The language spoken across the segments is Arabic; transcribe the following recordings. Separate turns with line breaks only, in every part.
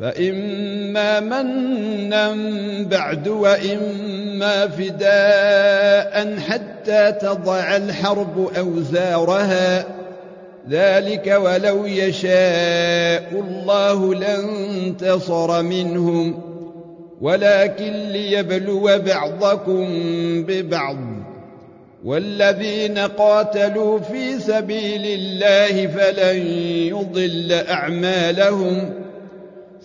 فإما منا بعد وإما فداء حتى تضع الحرب أوزارها ذلك ولو يشاء الله لانتصر منهم ولكن ليبلو بعضكم ببعض والذين قاتلوا في سبيل الله فلن يضل أعمالهم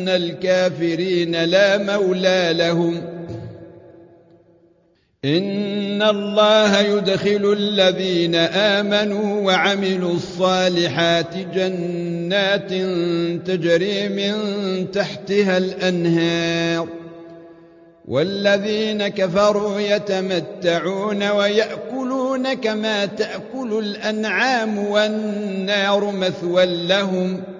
أن الكافرين لا مولى لهم إن الله يدخل الذين آمنوا وعملوا الصالحات جنات تجري من تحتها الأنهار والذين كفروا يتمتعون ويأكلون كما تأكل الأنعام والنار مثوى لهم ۖ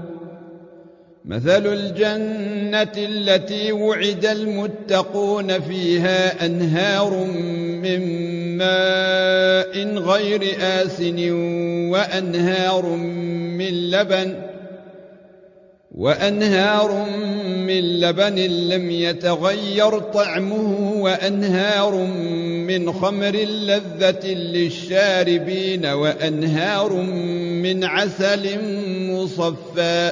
مثل الجنة التي وعد المتقون فيها أنهار من ماء غير آسن وأنهار من لبن وأنهار من لبن لم يتغير طعمه وأنهار من خمر لذة للشاربين وأنهار من عسل مصفّى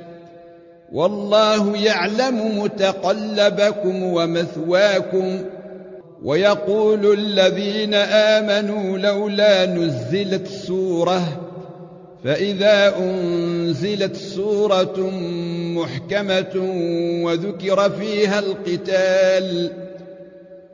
والله يعلم متقلبكم ومثواكم ويقول الذين آمنوا لولا نزلت سورة فإذا أنزلت سورة محكمة وذكر فيها القتال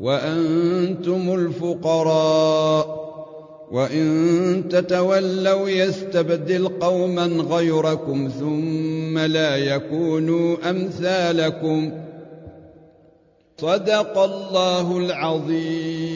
وأنتم الفقراء وإن تتولوا يستبدل قوما غيركم ثم لا يكونوا أمثالكم صدق الله العظيم